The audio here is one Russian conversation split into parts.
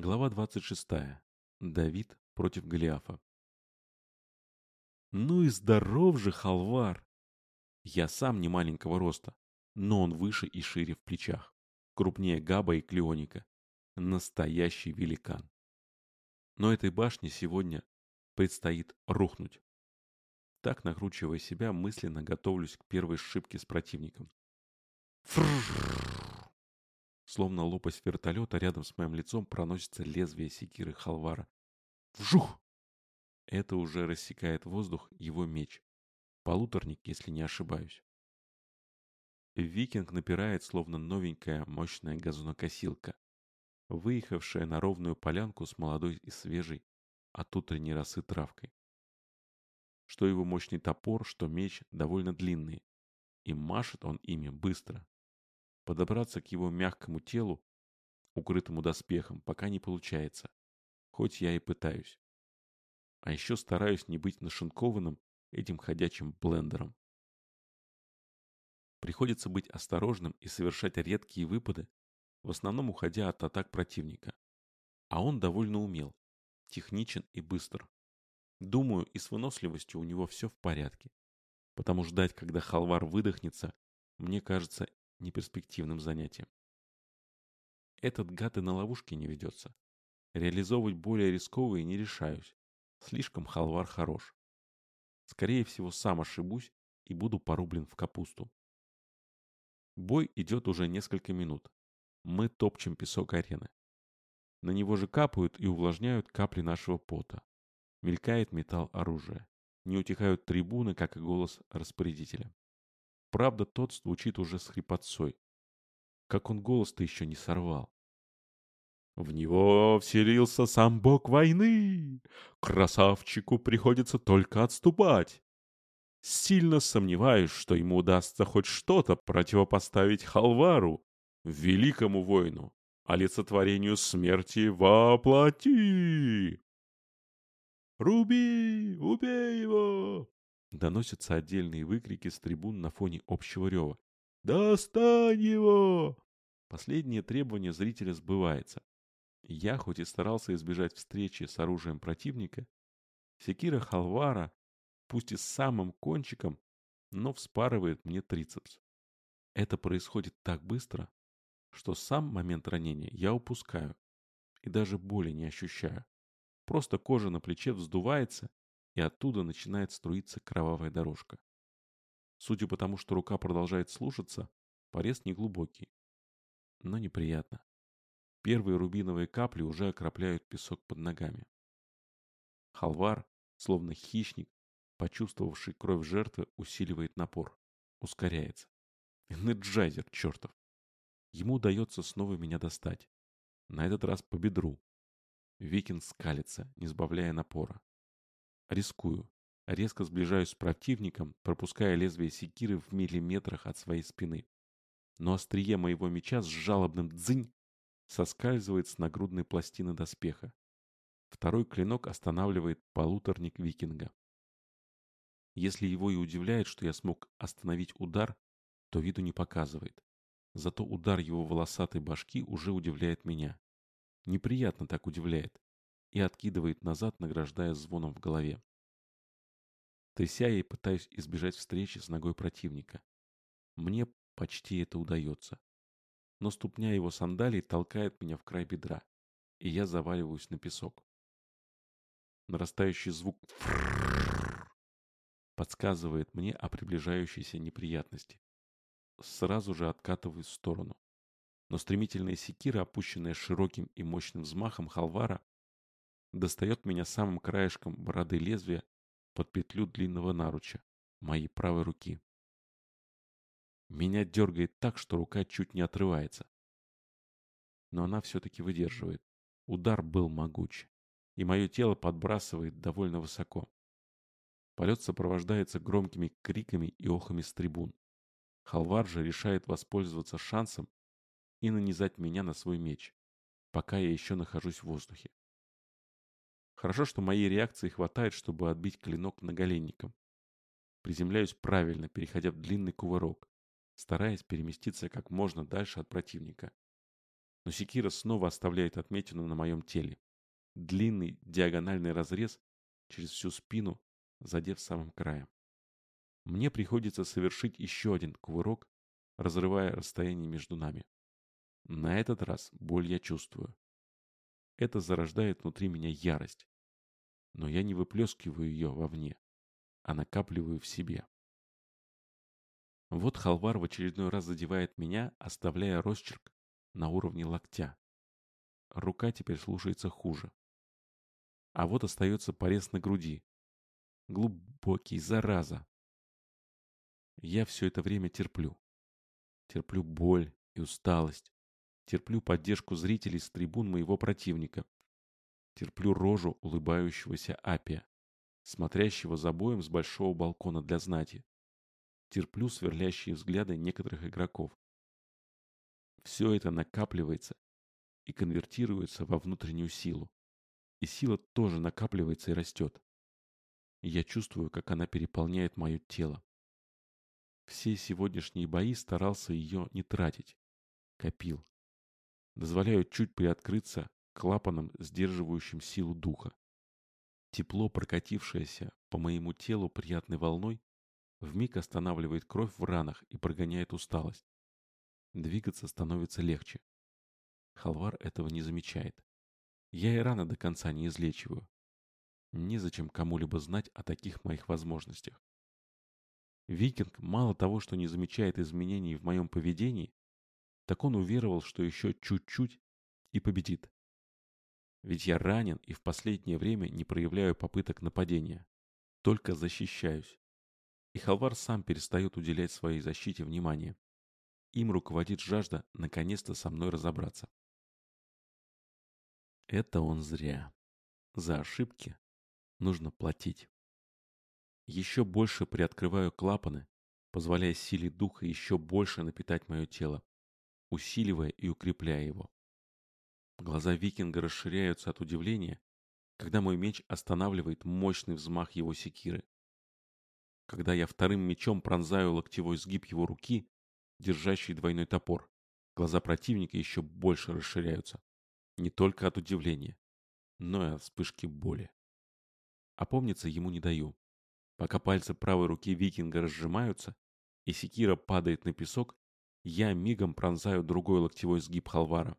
Глава 26. Давид против Голиафа. Ну и здоров же халвар! Я сам не маленького роста, но он выше и шире в плечах. Крупнее Габа и Клеоника. Настоящий великан. Но этой башне сегодня предстоит рухнуть. Так, накручивая себя, мысленно готовлюсь к первой сшибке с противником. Фрррр. Словно лопасть вертолета, рядом с моим лицом проносится лезвие секиры Халвара. Вжух! Это уже рассекает воздух его меч. Полуторник, если не ошибаюсь. Викинг напирает, словно новенькая мощная газонокосилка, выехавшая на ровную полянку с молодой и свежей от утренней росы травкой. Что его мощный топор, что меч довольно длинные, и машет он ими быстро, Подобраться к его мягкому телу, укрытому доспехом, пока не получается, хоть я и пытаюсь. А еще стараюсь не быть нашинкованным этим ходячим блендером. Приходится быть осторожным и совершать редкие выпады, в основном уходя от атак противника. А он довольно умел, техничен и быстр. Думаю, и с выносливостью у него все в порядке. Потому ждать, когда халвар выдохнется, мне кажется неперспективным занятием. Этот гад и на ловушке не ведется. Реализовывать более рисковые не решаюсь. Слишком халвар хорош. Скорее всего, сам ошибусь и буду порублен в капусту. Бой идет уже несколько минут. Мы топчем песок арены. На него же капают и увлажняют капли нашего пота. Мелькает металл оружия. Не утихают трибуны, как и голос распорядителя. Правда, тот звучит уже с хрипотцой. Как он голос-то еще не сорвал. В него вселился сам бог войны. Красавчику приходится только отступать. Сильно сомневаюсь, что ему удастся хоть что-то противопоставить Халвару, великому воину, олицетворению смерти воплоти. «Руби! Убей его!» Доносятся отдельные выкрики с трибун на фоне общего рева. «Достань его!» Последнее требование зрителя сбывается. Я, хоть и старался избежать встречи с оружием противника, секира Халвара, пусть и с самым кончиком, но вспарывает мне трицепс. Это происходит так быстро, что сам момент ранения я упускаю и даже боли не ощущаю. Просто кожа на плече вздувается, и оттуда начинает струиться кровавая дорожка. Судя по тому, что рука продолжает слушаться, порез неглубокий, но неприятно. Первые рубиновые капли уже окропляют песок под ногами. Халвар, словно хищник, почувствовавший кровь жертвы, усиливает напор, ускоряется. Энерджайзер, чертов. Ему удается снова меня достать. На этот раз по бедру. Викинг скалится, не сбавляя напора. Рискую. Резко сближаюсь с противником, пропуская лезвие секиры в миллиметрах от своей спины. Но острие моего меча с жалобным дзынь соскальзывает с нагрудной пластины доспеха. Второй клинок останавливает полуторник викинга. Если его и удивляет, что я смог остановить удар, то виду не показывает. Зато удар его волосатой башки уже удивляет меня. Неприятно так удивляет и откидывает назад, награждая звоном в голове. Тряся и пытаюсь избежать встречи с ногой противника. Мне почти это удается. Но ступня его сандалий толкает меня в край бедра, и я заваливаюсь на песок. Нарастающий звук подсказывает мне о приближающейся неприятности. Сразу же откатываюсь в сторону. Но стремительная секира, опущенная широким и мощным взмахом халвара, достает меня самым краешком бороды лезвия под петлю длинного наруча моей правой руки. Меня дергает так, что рука чуть не отрывается. Но она все-таки выдерживает. Удар был могуч, и мое тело подбрасывает довольно высоко. Полет сопровождается громкими криками и охами с трибун. Халвар же решает воспользоваться шансом и нанизать меня на свой меч, пока я еще нахожусь в воздухе. Хорошо, что моей реакции хватает, чтобы отбить клинок наголенником. Приземляюсь правильно, переходя в длинный кувырок, стараясь переместиться как можно дальше от противника. Но секира снова оставляет отметину на моем теле. Длинный диагональный разрез через всю спину, задев самым краем. Мне приходится совершить еще один кувырок, разрывая расстояние между нами. На этот раз боль я чувствую. Это зарождает внутри меня ярость. Но я не выплескиваю ее вовне, а накапливаю в себе. Вот халвар в очередной раз задевает меня, оставляя росчерк на уровне локтя. Рука теперь слушается хуже. А вот остается порез на груди. Глубокий, зараза. Я все это время терплю. Терплю боль и усталость. Терплю поддержку зрителей с трибун моего противника. Терплю рожу улыбающегося Апия, смотрящего за боем с большого балкона для знати. Терплю сверлящие взгляды некоторых игроков. Все это накапливается и конвертируется во внутреннюю силу. И сила тоже накапливается и растет. я чувствую, как она переполняет мое тело. Все сегодняшние бои старался ее не тратить. Копил. Дозволяю чуть приоткрыться клапаном, сдерживающим силу духа. Тепло, прокатившееся по моему телу приятной волной, вмиг останавливает кровь в ранах и прогоняет усталость. Двигаться становится легче. Халвар этого не замечает. Я и раны до конца не излечиваю. Незачем кому-либо знать о таких моих возможностях. Викинг мало того, что не замечает изменений в моем поведении, так он уверовал, что еще чуть-чуть и победит. Ведь я ранен и в последнее время не проявляю попыток нападения. Только защищаюсь. И Халвар сам перестает уделять своей защите внимание. Им руководит жажда наконец-то со мной разобраться. Это он зря. За ошибки нужно платить. Еще больше приоткрываю клапаны, позволяя силе духа еще больше напитать мое тело, усиливая и укрепляя его. Глаза викинга расширяются от удивления, когда мой меч останавливает мощный взмах его секиры. Когда я вторым мечом пронзаю локтевой сгиб его руки, держащий двойной топор, глаза противника еще больше расширяются. Не только от удивления, но и от вспышки боли. Опомниться ему не даю. Пока пальцы правой руки викинга разжимаются, и секира падает на песок, я мигом пронзаю другой локтевой сгиб халвара.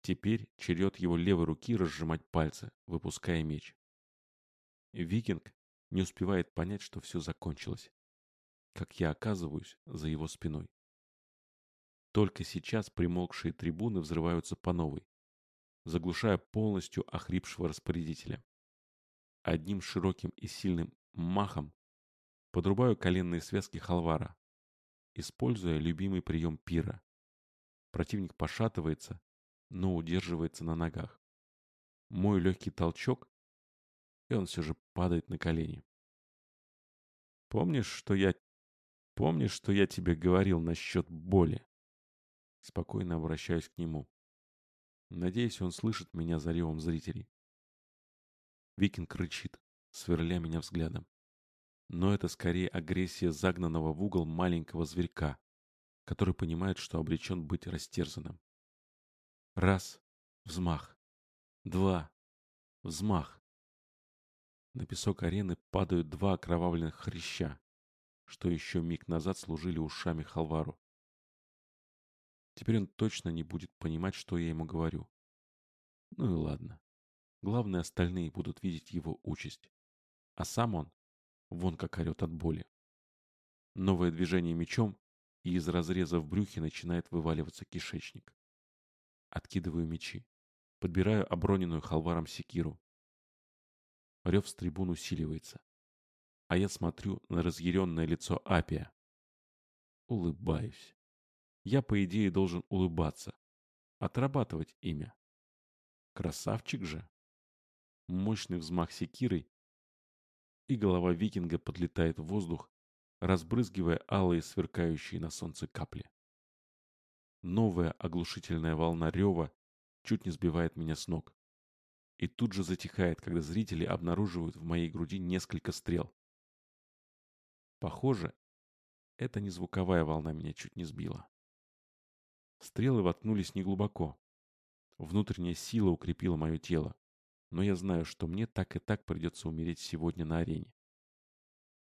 Теперь черед его левой руки разжимать пальцы, выпуская меч. Викинг не успевает понять, что все закончилось. Как я оказываюсь за его спиной. Только сейчас примолкшие трибуны взрываются по новой, заглушая полностью охрипшего распорядителя. Одним широким и сильным махом подрубаю коленные связки халвара, используя любимый прием пира. Противник пошатывается, но удерживается на ногах. Мой легкий толчок, и он все же падает на колени. Помнишь, что я... Помнишь, что я тебе говорил насчет боли? Спокойно обращаюсь к нему. Надеюсь, он слышит меня за ревом зрителей. Викинг рычит, сверля меня взглядом. Но это скорее агрессия загнанного в угол маленького зверька, который понимает, что обречен быть растерзанным. Раз — взмах. Два — взмах. На песок арены падают два окровавленных хряща, что еще миг назад служили ушами Халвару. Теперь он точно не будет понимать, что я ему говорю. Ну и ладно. Главное, остальные будут видеть его участь. А сам он вон как орет от боли. Новое движение мечом, и из разреза в брюхе начинает вываливаться кишечник. Откидываю мечи. Подбираю оброненную халваром секиру. Рев с трибун усиливается. А я смотрю на разъяренное лицо Апия. Улыбаюсь. Я, по идее, должен улыбаться. Отрабатывать имя. Красавчик же. Мощный взмах секирой, и голова викинга подлетает в воздух, разбрызгивая алые сверкающие на солнце капли. Новая оглушительная волна рева чуть не сбивает меня с ног. И тут же затихает, когда зрители обнаруживают в моей груди несколько стрел. Похоже, это не звуковая волна меня чуть не сбила. Стрелы воткнулись неглубоко. Внутренняя сила укрепила мое тело. Но я знаю, что мне так и так придется умереть сегодня на арене.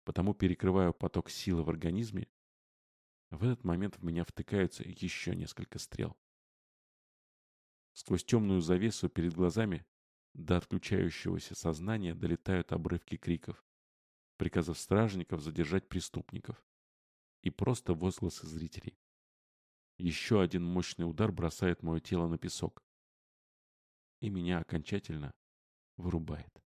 Потому перекрываю поток силы в организме. В этот момент в меня втыкаются еще несколько стрел. Сквозь темную завесу перед глазами до отключающегося сознания долетают обрывки криков, приказов стражников задержать преступников и просто возгласы зрителей. Еще один мощный удар бросает мое тело на песок. И меня окончательно вырубает.